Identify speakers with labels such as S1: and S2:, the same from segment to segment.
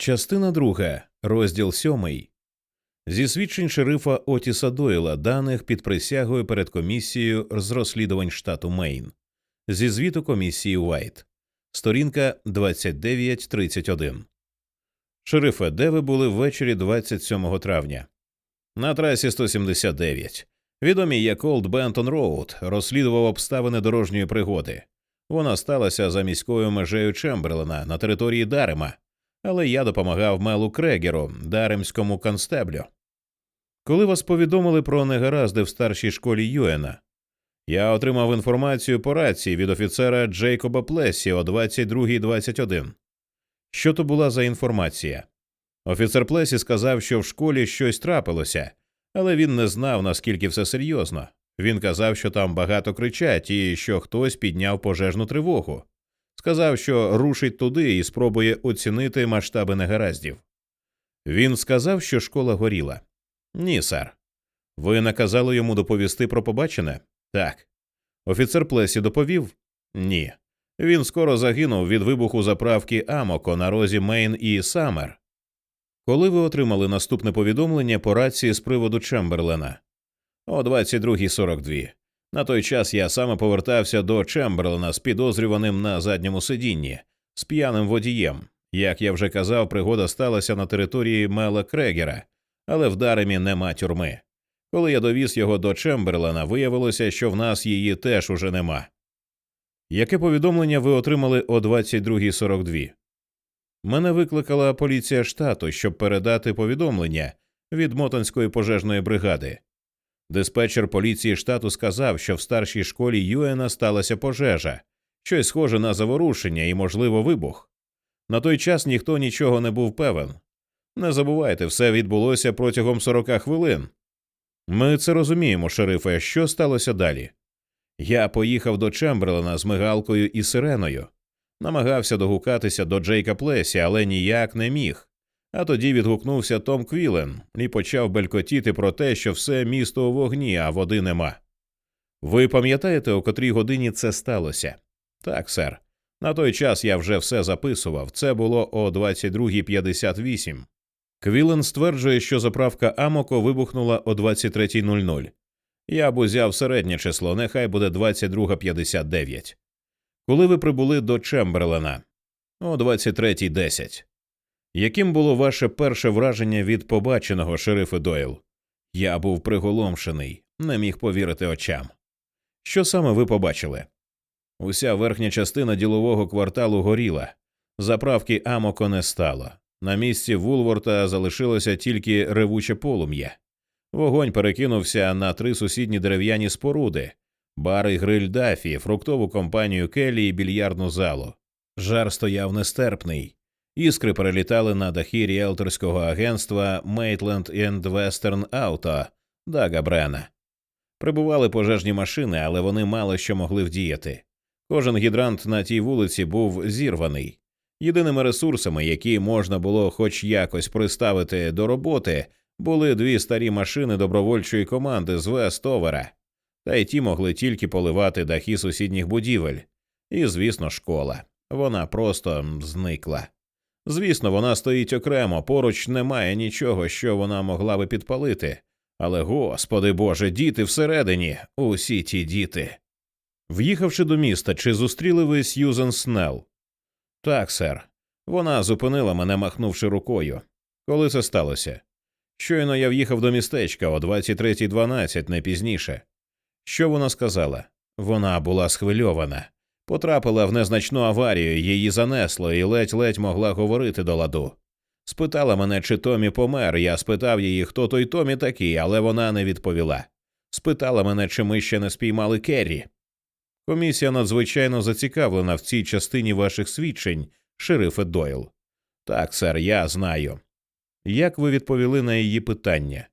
S1: Частина друга, розділ сьомий. Зі свідчень шерифа Отіса Дойла, даних під присягою перед комісією з розслідувань штату Мейн. Зі звіту комісії Уайт. Сторінка 2931. Шерифе, де ви були ввечері 27 травня? На трасі 179. Відомий як Олд Бентон Роуд розслідував обставини дорожньої пригоди. Вона сталася за міською межею Чемберлена на території Дарема але я допомагав Мелу Крегеру, даремському констеблю. Коли вас повідомили про негаразди в старшій школі Юена, я отримав інформацію по рації від офіцера Джейкоба Плесі о 22.21. Що то була за інформація? Офіцер Плесі сказав, що в школі щось трапилося, але він не знав, наскільки все серйозно. Він казав, що там багато кричать і що хтось підняв пожежну тривогу. Сказав, що рушить туди і спробує оцінити масштаби негараздів. Він сказав, що школа горіла. Ні, сер. Ви наказали йому доповісти про побачене? Так. Офіцер Плесі доповів? Ні. Він скоро загинув від вибуху заправки Амоко на розі Мейн і Самер. Коли ви отримали наступне повідомлення по рації з приводу Чемберлена? О 22.42. На той час я саме повертався до Чемберлена з підозрюваним на задньому сидінні, з п'яним водієм. Як я вже казав, пригода сталася на території Мела Крегера, але в Даремі нема тюрми. Коли я довіз його до Чемберлена, виявилося, що в нас її теж уже нема. Яке повідомлення ви отримали о 22.42? Мене викликала поліція штату, щоб передати повідомлення від Мотанської пожежної бригади. Диспетчер поліції штату сказав, що в старшій школі Юена сталася пожежа, щось схоже на заворушення і, можливо, вибух. На той час ніхто нічого не був певен. Не забувайте, все відбулося протягом 40 хвилин. Ми це розуміємо, шерифе, що сталося далі. Я поїхав до Чемберлена з мигалкою і сиреною, намагався догукатися до Джейка Плесі, але ніяк не міг. А тоді відгукнувся Том Квілен і почав белькотіти про те, що все місто у вогні, а води нема. Ви пам'ятаєте, о котрій годині це сталося? Так, сер. На той час я вже все записував. Це було о 22.58. Квілен стверджує, що заправка Амоко вибухнула о 23.00. Я б узяв середнє число, нехай буде 22.59. Коли ви прибули до Чемберлена? О 23.10. Яким було ваше перше враження від побаченого, шерифе Дойл? Я був приголомшений, не міг повірити очам. Що саме ви побачили? Уся верхня частина ділового кварталу горіла, заправки Амоко не стало. На місці Вулворта залишилося тільки ревуче полум'я. Вогонь перекинувся на три сусідні дерев'яні споруди, бар і гриль Дафі, фруктову компанію Келлі і більярдну залу. Жар стояв нестерпний. Іскри перелітали на дахи ріелторського агентства Maitland and Western Auto Дага Брена. Прибували пожежні машини, але вони мало що могли вдіяти. Кожен гідрант на тій вулиці був зірваний. Єдиними ресурсами, які можна було хоч якось приставити до роботи, були дві старі машини добровольчої команди з Вестовера, та й ті могли тільки поливати дахи сусідніх будівель. І, звісно, школа. Вона просто зникла. Звісно, вона стоїть окремо, поруч немає нічого, що вона могла би підпалити. Але, господи Боже, діти всередині, усі ті діти. В'їхавши до міста, чи зустріли ви Сьюзен Снелл? Так, сер. Вона зупинила мене, махнувши рукою. Коли це сталося? Щойно я в'їхав до містечка о 23.12, не пізніше. Що вона сказала? Вона була схвильована. Потрапила в незначну аварію, її занесло і ледь-ледь могла говорити до ладу. Спитала мене, чи Томі помер. Я спитав її, хто той Томі такий, але вона не відповіла. Спитала мене, чи ми ще не спіймали Керрі. Комісія надзвичайно зацікавлена в цій частині ваших свідчень, шерифе Дойл. Так, сер, я знаю. Як ви відповіли на її питання?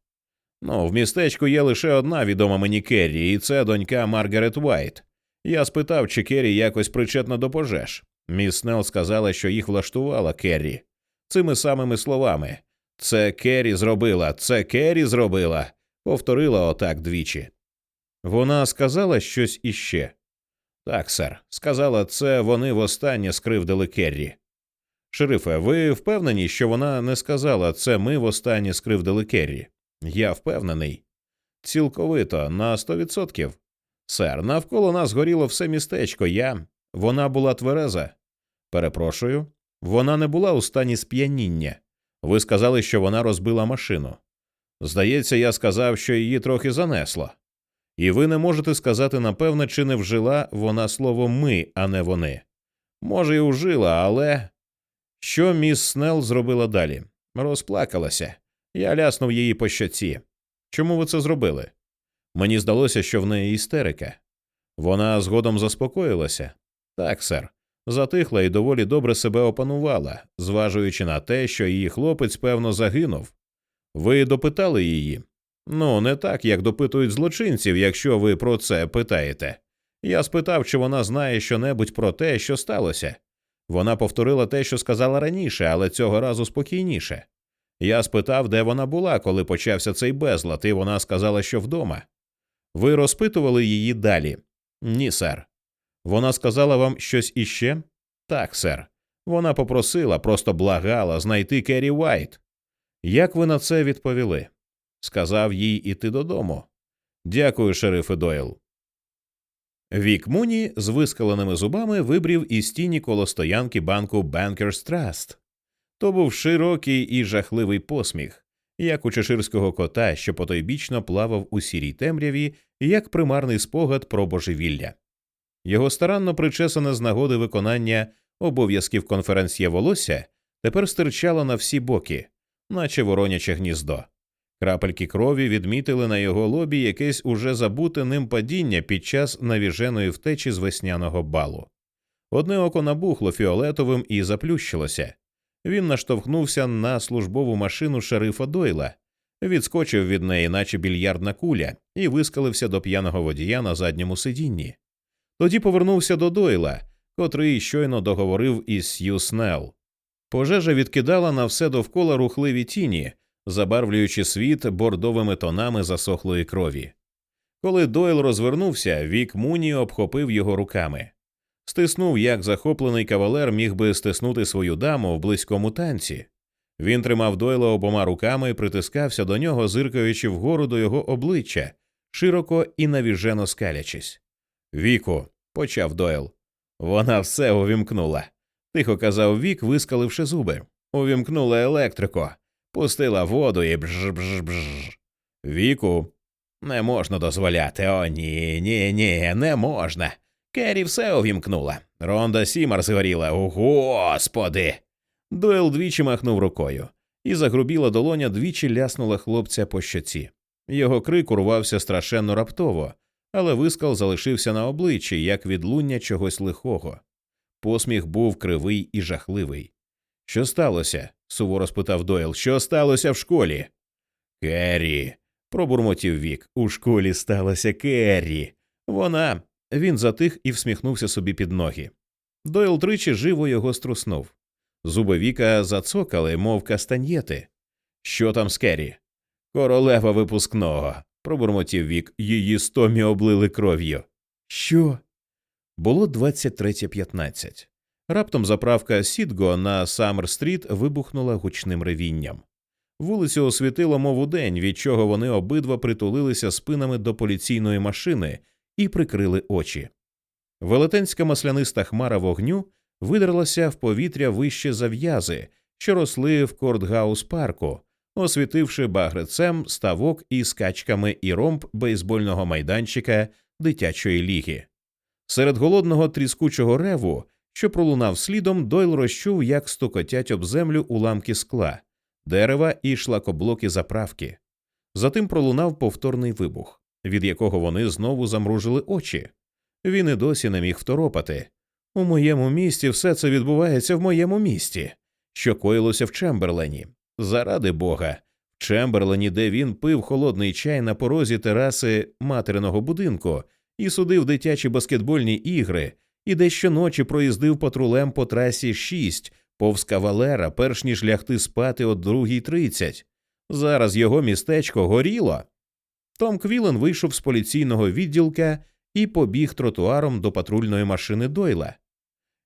S1: Ну, в містечку є лише одна відома мені Керрі, і це донька Маргарет Уайт. Я спитав, чи Керрі якось причетна до пожеж. Міс Снелл сказала, що їх влаштувала Керрі. Цими самими словами це Керрі зробила, це Керрі зробила, повторила отак двічі. Вона сказала щось іще. Так, сер, сказала, це вони востаннє скривдили Керрі. Шерифе, ви впевнені, що вона не сказала це ми востаннє скривдили Керрі? Я впевнений. Цілковито, на сто відсотків. Сер, навколо нас горіло все містечко. Я. Вона була твереза. Перепрошую, вона не була у стані сп'яніння. Ви сказали, що вона розбила машину. Здається, я сказав, що її трохи занесло. І ви не можете сказати напевне, чи не вжила вона слово ми, а не вони. Може, і вжила, але. Що міс Снелл зробила далі? Розплакалася. Я ляснув її по щоці. Чому ви це зробили? Мені здалося, що в неї істерика. Вона згодом заспокоїлася. Так, сер, затихла і доволі добре себе опанувала, зважуючи на те, що її хлопець, певно, загинув. Ви допитали її? Ну, не так, як допитують злочинців, якщо ви про це питаєте. Я спитав, чи вона знає щонебудь про те, що сталося. Вона повторила те, що сказала раніше, але цього разу спокійніше. Я спитав, де вона була, коли почався цей безлад, і вона сказала, що вдома. Ви розпитували її далі? Ні, сер. Вона сказала вам щось іще? Так, сер. Вона попросила, просто благала знайти Керрі Уайт. Як ви на це відповіли? Сказав їй іти додому. Дякую, шерифе Дойл. Вік Муні з вискаленими зубами вибрів із тіні коло стоянки банку Bankers Trust. То був широкий і жахливий посміх, як у чеширського кота, що потойбічно плавав у сірій темряві, як примарний спогад про божевілля. Його старанно причесане з нагоди виконання обов'язків конференція волосся тепер стирчало на всі боки, наче вороняче гніздо. Крапельки крові відмітили на його лобі якесь уже забуте ним падіння під час навіженої втечі з весняного балу. Одне око набухло фіолетовим і заплющилося. Він наштовхнувся на службову машину шерифа Дойла, відскочив від неї, наче більярдна куля, і вискалився до п'яного водія на задньому сидінні. Тоді повернувся до Дойла, котрий щойно договорив із Сью Снелл. Пожежа відкидала на все довкола рухливі тіні, забарвлюючи світ бордовими тонами засохлої крові. Коли Дойл розвернувся, вік Муні обхопив його руками. Стиснув, як захоплений кавалер міг би стиснути свою даму в близькому танці. Він тримав Дойла обома руками і притискався до нього, зиркаючи вгору до його обличчя, широко і навіжено скалячись. Віку, почав Дойл. Вона все увімкнула. Тихо казав Вік, вискаливши зуби. Увімкнула електрику, пустила воду і бж бж бж. Віку, не можна дозволяти. О, ні, ні, ні, не можна. Керрі все увімкнула. Ронда Сімар згоріла. О, господи. Дойл двічі махнув рукою, і загрубіла долоня двічі ляснула хлопця по щоці. Його крик урвався страшенно раптово, але вискал залишився на обличчі, як відлуння чогось лихого. Посміх був кривий і жахливий. Що сталося? суворо спитав Дойл. Що сталося в школі? Керрі. пробурмотів Вік. У школі сталося Керрі. Вона. Він затих і всміхнувся собі під ноги. Дойл тричі живо його струснув. Зуби Віка зацокали, мов кастаньєти. Що там з Керрі? Королева випускного, пробурмотів Вік, її стомі облили кров'ю. Що? Було 23.15. Раптом заправка Сітго на Саммер-стріт вибухнула гучним ревінням. Вулицю освітило, мов день, від чого вони обидва притулилися спинами до поліційної машини і прикрили очі. Велетенська масляниста хмара вогню видралася в повітря вище за в'язи, що росли в Кортгаус парку, освітивши багрецем ставок із качками і ромб бейсбольного майданчика дитячої ліги. Серед голодного тріскучого реву, що пролунав слідом, Дойл розчув, як стукотять об землю уламки скла, дерева і шлакоблоки заправки. Затим пролунав повторний вибух, від якого вони знову замружили очі. Він і досі не міг второпати. У моєму місті все це відбувається в моєму місті, що коїлося в Чемберлені. Заради бога, в Чемберлені, де він пив холодний чай на порозі тераси материного будинку і судив дитячі баскетбольні ігри, і де щоночі проїздив патрулем по трасі 6 повз кавалера, перш ніж лягти спати о другій тридцять. Зараз його містечко горіло. Том Квілен вийшов з поліційного відділка і побіг тротуаром до патрульної машини Дойла.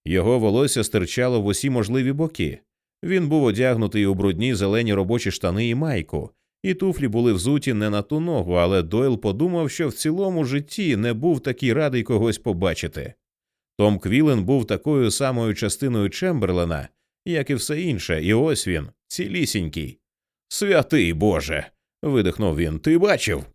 S1: Його волосся стирчало в усі можливі боки. Він був одягнутий у брудні зелені робочі штани і майку, і туфлі були взуті не на ту ногу, але Дойл подумав, що в цілому житті не був такий радий когось побачити. Том Квілен був такою самою частиною Чемберлена, як і все інше, і ось він, цілісінький. Святий Боже. видихнув він. Ти бачив?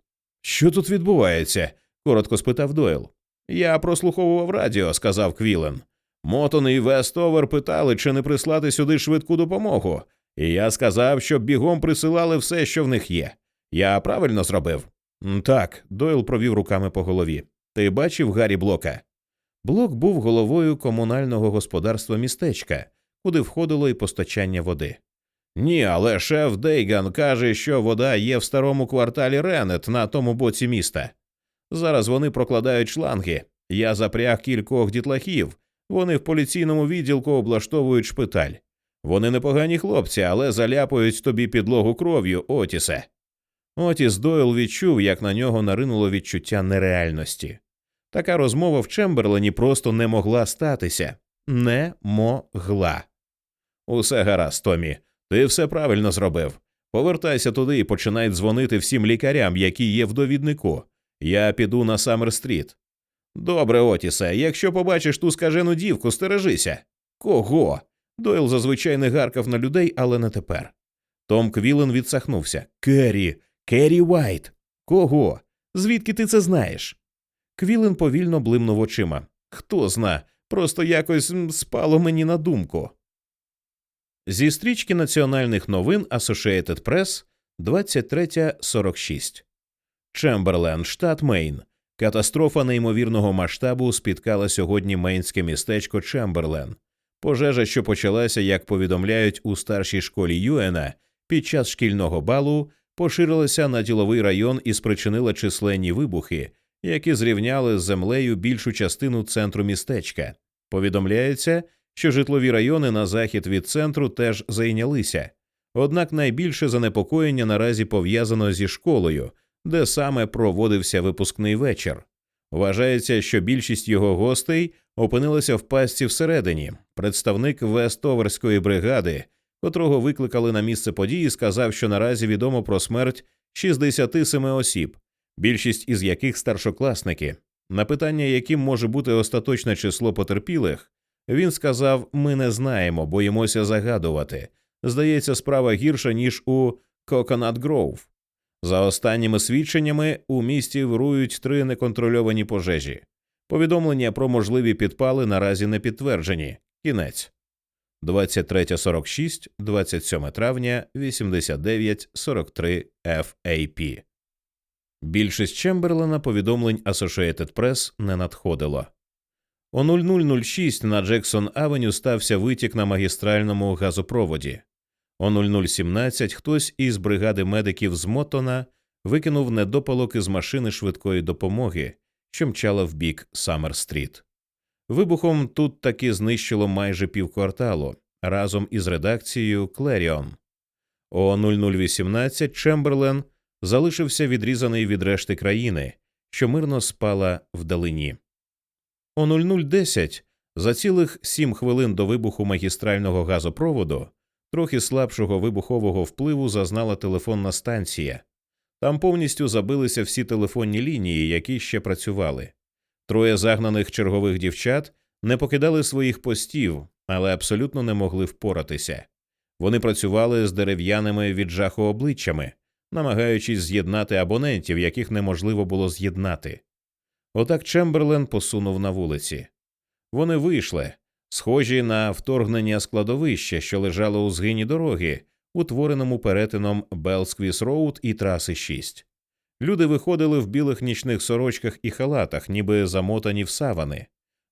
S1: Що тут відбувається? коротко спитав Дойл. Я прослуховував радіо, сказав Квілен. Мотон і Вестовер питали, чи не прислати сюди швидку допомогу, і я сказав, щоб бігом присилали все, що в них є. Я правильно зробив? Так, Дойл провів руками по голові. Ти бачив Гаррі Блока? Блок був головою комунального господарства містечка, куди входило і постачання води. Ні, але шеф Дейган каже, що вода є в старому кварталі Ренет на тому боці міста. Зараз вони прокладають шланги. Я запряг кількох дітлахів. Вони в поліційному відділку облаштовують шпиталь. Вони непогані хлопці, але заляпують тобі підлогу кров'ю, Отісе. Отіс Дойл відчув, як на нього наринуло відчуття нереальності. Така розмова в Чемберлені просто не могла статися. Не могла. Усе гаразд, Томі. Ти все правильно зробив. Повертайся туди і починай дзвонити всім лікарям, які є в довіднику. Я піду на Саммер-стріт. Добре, Отісе, якщо побачиш ту скажену дівку, стережися. Кого? Дойл зазвичай не гаркав на людей, але не тепер. Том Квілен відсахнувся. Керрі, Керрі Уайт. Кого? Звідки ти це знаєш? Квілен повільно блимнув очима. Хто зна, просто якось спало мені на думку. Зі стрічки національних новин Associated Press 23.46 Чемберлен, штат Мейн. Катастрофа неймовірного масштабу спіткала сьогодні мейнське містечко Чемберлен. Пожежа, що почалася, як повідомляють у старшій школі Юена, під час шкільного балу поширилася на діловий район і спричинила численні вибухи, які зрівняли з землею більшу частину центру містечка. Повідомляється, що житлові райони на захід від центру теж зайнялися. Однак найбільше занепокоєння наразі пов'язано зі школою, де саме проводився випускний вечір. Вважається, що більшість його гостей опинилася в пастці всередині. Представник Вестоверської бригади, котрого викликали на місце події, сказав, що наразі відомо про смерть 67 осіб, більшість із яких старшокласники. На питання, яким може бути остаточне число потерпілих, він сказав: Ми не знаємо, боїмося загадувати. Здається, справа гірша ніж у Coconut Grove. За останніми свідченнями у місті вирують три неконтрольовані пожежі. Повідомлення про можливі підпали наразі не підтверджені. Кінець 23.46, 27 травня 89.43 FAP. Більшість Чемберлена повідомлень Associated Press не надходило. О 0006 на Джексон Авеню стався витік на магістральному газопроводі. О 0017 хтось із бригади медиків з Мотона викинув недопалок із машини швидкої допомоги, що мчала в бік Саммер-стріт. Вибухом тут таки знищило майже півкварталу разом із редакцією Клеріон. О 0018 Чемберлен залишився відрізаний від решти країни, що мирно спала вдалині. О 0010 за цілих сім хвилин до вибуху магістрального газопроводу трохи слабшого вибухового впливу зазнала телефонна станція. Там повністю забилися всі телефонні лінії, які ще працювали. Троє загнаних чергових дівчат не покидали своїх постів, але абсолютно не могли впоратися. Вони працювали з дерев'яними від жаху обличчями, намагаючись з'єднати абонентів, яких неможливо було з'єднати. Отак Чемберлен посунув на вулиці. Вони вийшли, схожі на вторгнення з кладовища, що лежало у згині дороги, утвореному перетином Белсквіс Роуд і траси 6. Люди виходили в білих нічних сорочках і халатах, ніби замотані в савани.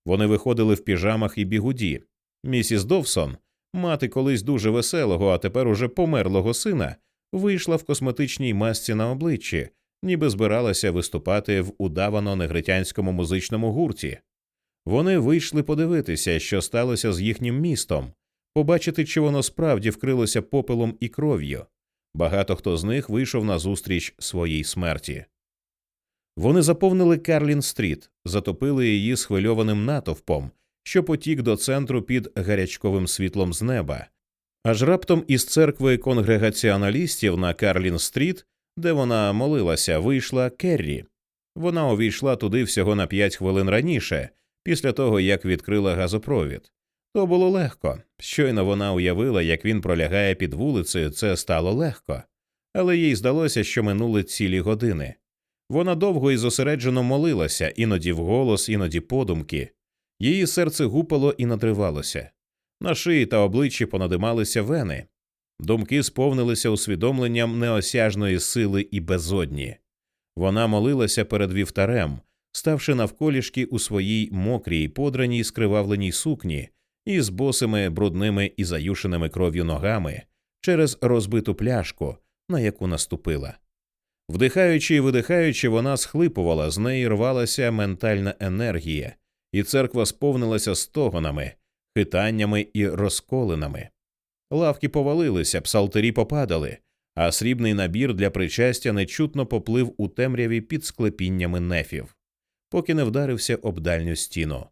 S1: Вони виходили в піжамах і бігуді. Місіс Довсон, мати колись дуже веселого, а тепер уже померлого сина, вийшла в косметичній масці на обличчі, ніби збиралася виступати в удавано негритянському музичному гурті. Вони вийшли подивитися, що сталося з їхнім містом, побачити, чи воно справді вкрилося попелом і кров'ю. Багато хто з них вийшов назустріч своїй смерті. Вони заповнили Карлін стріт, затопили її схвильованим натовпом, що потік до центру під гарячковим світлом з неба. Аж раптом із церкви конгрегаціоналістів на Карлін Стріт, де вона молилася, вийшла Керрі. Вона увійшла туди всього на п'ять хвилин раніше, після того як відкрила газопровід. То було легко. Щойно вона уявила, як він пролягає під вулицею, це стало легко, але їй здалося, що минули цілі години. Вона довго і зосереджено молилася, іноді вголос, іноді подумки. Її серце гупало і надривалося. На шиї та обличчі понадималися вени. Думки сповнилися усвідомленням неосяжної сили і безодні. Вона молилася перед вівтарем, ставши навколішки у своїй мокрій, подраній, скривавленій сукні із босими, брудними і заюшеними кров'ю ногами через розбиту пляшку, на яку наступила. Вдихаючи і видихаючи, вона схлипувала, з неї рвалася ментальна енергія, і церква сповнилася стогонами, хитаннями і розколинами. Лавки повалилися, псалтирі попадали, а срібний набір для причастя нечутно поплив у темряві під склепіннями нефів, поки не вдарився об дальню стіну.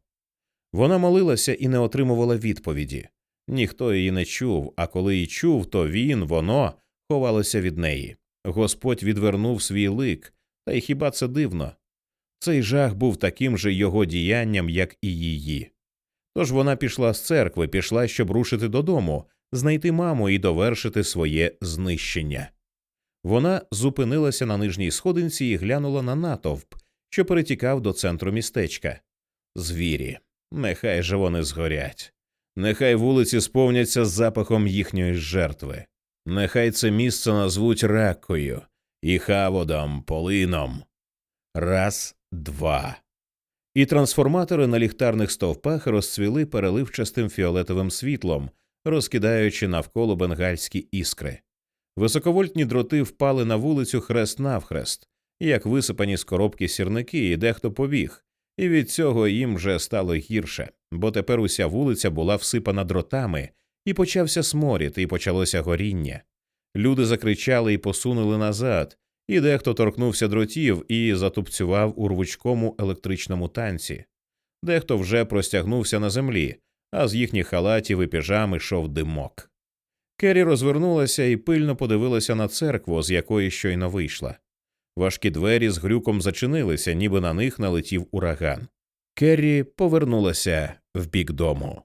S1: Вона молилася і не отримувала відповіді. Ніхто її не чув, а коли й чув, то він, воно ховалося від неї. Господь відвернув свій лик, та й хіба це дивно? Цей жах був таким же його діянням, як і її. Тож вона пішла з церкви, пішла, щоб рушити додому, знайти маму і довершити своє знищення. Вона зупинилася на нижній сходинці і глянула на натовп, що перетікав до центру містечка. Звірі, нехай же вони згорять, нехай вулиці сповняться запахом їхньої жертви, нехай це місце назвуть ракою і хаводом, полином. Раз, два. І трансформатори на ліхтарних стовпах розцвіли переливчастим фіолетовим світлом, розкидаючи навколо бенгальські іскри. Високовольтні дроти впали на вулицю хрест навхрест, як висипані з коробки сірники, і дехто побіг, і від цього їм вже стало гірше, бо тепер уся вулиця була всипана дротами, і почався сморід, і почалося горіння. Люди закричали і посунули назад, і дехто торкнувся дротів і затупцював у рвучкому електричному танці, дехто вже простягнувся на землі, а з їхніх халатів і піжами йшов димок. Керрі розвернулася і пильно подивилася на церкву, з якої щойно вийшла. Важкі двері з грюком зачинилися, ніби на них налетів ураган. Керрі повернулася в бік дому.